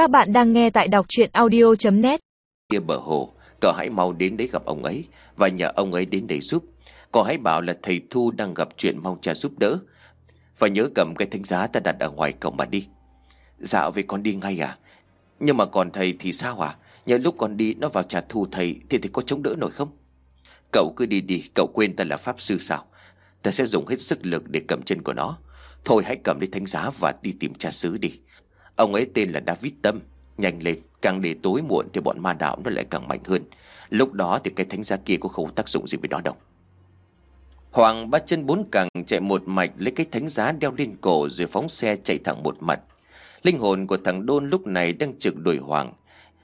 Các bạn đang nghe tại đọc chuyện audio.net Kia bờ hồ, Cậu hãy mau đến đấy gặp ông ấy, Và nhờ ông ấy đến đây giúp. Cậu hãy bảo là thầy Thu đang gặp chuyện mong cha giúp đỡ. Và nhớ cầm cái thánh giá ta đặt ở ngoài cổng mà đi. Dạ vậy con đi ngay à? Nhưng mà còn thầy thì sao à? Nhớ lúc con đi nó vào trả thù thầy, Thì thầy có chống đỡ nổi không? Cậu cứ đi đi, Cậu quên ta là pháp sư sao? Ta sẽ dùng hết sức lực để cầm chân của nó. Thôi hãy cầm lấy thánh giá và đi tìm cha xứ đi. Ông ấy tên là David Tâm Nhanh lên Càng để tối muộn thì bọn ma đạo nó lại càng mạnh hơn Lúc đó thì cái thánh giá kia có không tác dụng gì với nó đâu Hoàng ba chân bốn càng chạy một mạch lấy cái thánh giá đeo lên cổ rồi phóng xe chạy thẳng một mặt. Linh hồn của thằng Đôn lúc này đang trực đuổi Hoàng.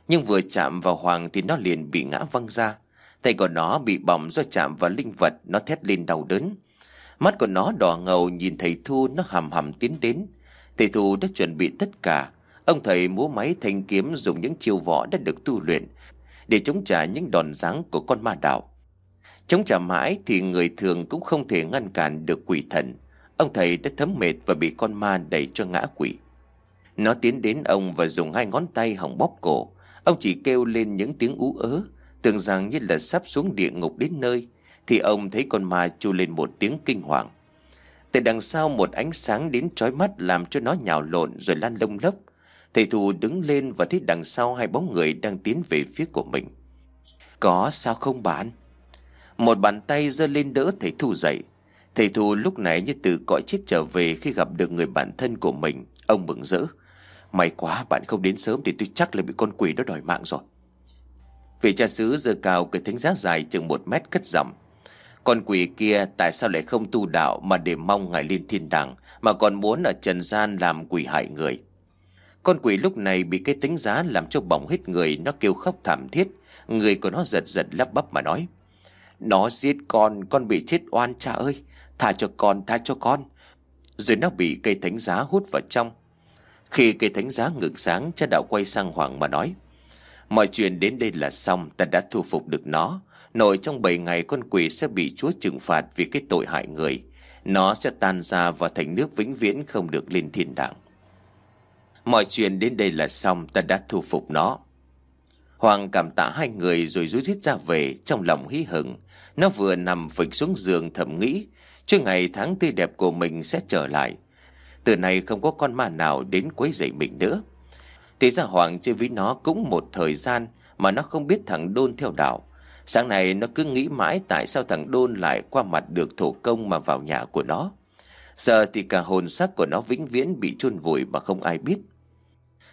Nhưng vừa chạm vào Hoàng thì nó liền bị ngã văng ra. Tay của nó bị bỏng do chạm vào linh vật, nó thét lên đau đớn. Mắt của nó đỏ ngầu nhìn thấy Thu nó hầm hầm tiến đến. Thầy Thu đã chuẩn bị tất cả. Ông thầy múa máy thanh kiếm dùng những chiêu võ đã được tu luyện để chống trả những đòn giáng của con ma đạo. Chống trả mãi thì người thường cũng không thể ngăn cản được quỷ thần. Ông thầy đã thấm mệt và bị con ma đẩy cho ngã quỷ. Nó tiến đến ông và dùng hai ngón tay hỏng bóp cổ. Ông chỉ kêu lên những tiếng ú ớ, tưởng rằng như là sắp xuống địa ngục đến nơi. Thì ông thấy con ma chu lên một tiếng kinh hoàng. Từ đằng sau một ánh sáng đến trói mắt làm cho nó nhào lộn rồi lan lông lốc. Thầy thù đứng lên và thấy đằng sau hai bóng người đang tiến về phía của mình. Có sao không bạn? Một bàn tay giơ lên đỡ thầy Thu dậy. Thầy Thu lúc này như từ cõi chết trở về khi gặp được người bạn thân của mình. Ông mừng rỡ. May quá bạn không đến sớm thì tôi chắc là bị con quỷ đó đòi mạng rồi. Vị cha xứ giơ cao cái thính giá dài chừng một mét cất giọng. Con quỷ kia tại sao lại không tu đạo mà để mong ngài lên thiên đàng mà còn muốn ở trần gian làm quỷ hại người. Con quỷ lúc này bị cái tính giá làm cho bỏng hết người nó kêu khóc thảm thiết. Người của nó giật giật lắp bắp mà nói. Nó giết con, con bị chết oan cha ơi. Tha cho con, tha cho con. Rồi nó bị cây thánh giá hút vào trong. Khi cây thánh giá ngực sáng, cha đạo quay sang Hoàng mà nói. Mọi chuyện đến đây là xong, ta đã thu phục được nó. Nội trong 7 ngày con quỷ sẽ bị chúa trừng phạt vì cái tội hại người. Nó sẽ tan ra và thành nước vĩnh viễn không được lên thiên đàng. Mọi chuyện đến đây là xong, ta đã thu phục nó. Hoàng cảm tạ hai người rồi rút rít ra về trong lòng hí hửng. Nó vừa nằm phịch xuống giường thầm nghĩ, trước ngày tháng tươi đẹp của mình sẽ trở lại. Từ nay không có con ma nào đến quấy rầy mình nữa. thế ra Hoàng chơi với nó cũng một thời gian mà nó không biết thằng Đôn theo đạo. Sáng nay, nó cứ nghĩ mãi tại sao thằng Đôn lại qua mặt được thổ công mà vào nhà của nó. Giờ thì cả hồn xác của nó vĩnh viễn bị chôn vùi mà không ai biết.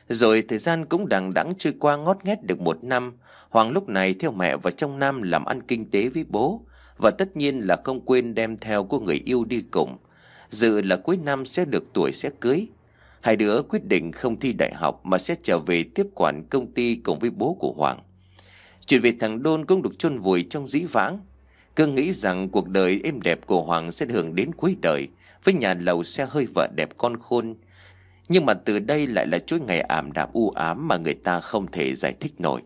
Rồi thời gian cũng đằng đẵng trôi qua ngót nghét được một năm. Hoàng lúc này theo mẹ vào trong Nam làm ăn kinh tế với bố. Và tất nhiên là không quên đem theo cô người yêu đi cùng. Dự là cuối năm sẽ được tuổi sẽ cưới. Hai đứa quyết định không thi đại học mà sẽ trở về tiếp quản công ty cùng với bố của Hoàng. Chuyện về thằng Đôn cũng được chôn vùi trong dĩ vãng. cương nghĩ rằng cuộc đời êm đẹp của Hoàng sẽ hưởng đến cuối đời, với nhà lầu xe hơi vợ đẹp con khôn nhưng mà từ đây lại là chuỗi ngày ảm đạm u ám mà người ta không thể giải thích nổi.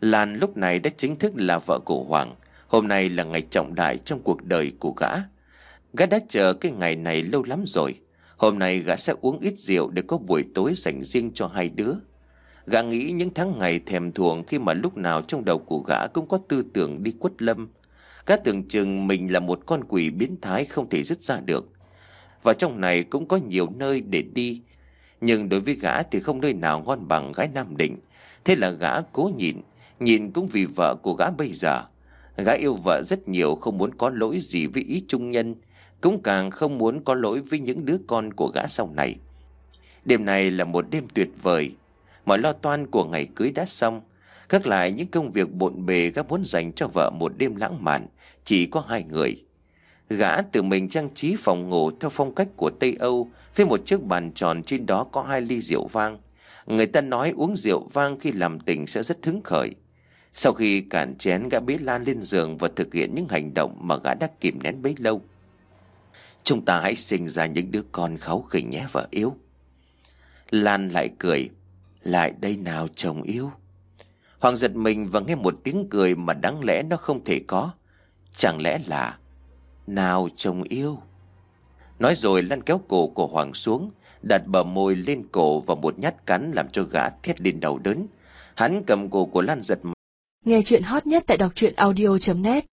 Lan lúc này đã chính thức là vợ của Hoàng. Hôm nay là ngày trọng đại trong cuộc đời của gã. Gã đã chờ cái ngày này lâu lắm rồi. Hôm nay gã sẽ uống ít rượu để có buổi tối dành riêng cho hai đứa. Gã nghĩ những tháng ngày thèm thuồng khi mà lúc nào trong đầu của gã cũng có tư tưởng đi quất lâm. Gã tưởng chừng mình là một con quỷ biến thái không thể dứt ra được. Và trong này cũng có nhiều nơi để đi. Nhưng đối với gã thì không nơi nào ngon bằng gái Nam Định. Thế là gã cố nhìn, nhìn cũng vì vợ của gã bây giờ. Gã yêu vợ rất nhiều không muốn có lỗi gì với ý trung nhân Cũng càng không muốn có lỗi với những đứa con của gã sau này. Đêm này là một đêm tuyệt vời. Mọi lo toan của ngày cưới đã xong Các lại những công việc bộn bề gã muốn dành cho vợ một đêm lãng mạn, Chỉ có hai người Gã tự mình trang trí phòng ngủ theo phong cách của Tây Âu, với một chiếc bàn tròn trên đó có hai ly rượu vang. Người ta nói uống rượu vang khi làm tình sẽ rất hứng khởi. Sau khi cản chén, gã bế Lan lên giường và thực hiện những hành động mà gã đã kìm nén bấy lâu. Chúng ta hãy sinh ra những đứa con kháu khỉnh nhé, vợ yếu. Lan lại cười. Lại đây nào chồng yêu. Hoàng giật mình và nghe một tiếng cười mà đáng lẽ nó không thể có. Chẳng lẽ là, nào chồng yêu Nói rồi Lan kéo cổ của Hoàng xuống, Đặt bờ môi lên cổ và một nhát cắn làm cho gã thét lên đầu đớn Hắn cầm cổ của Lan giật Nghe chuyện hot nhất tại đọc truyện audio.net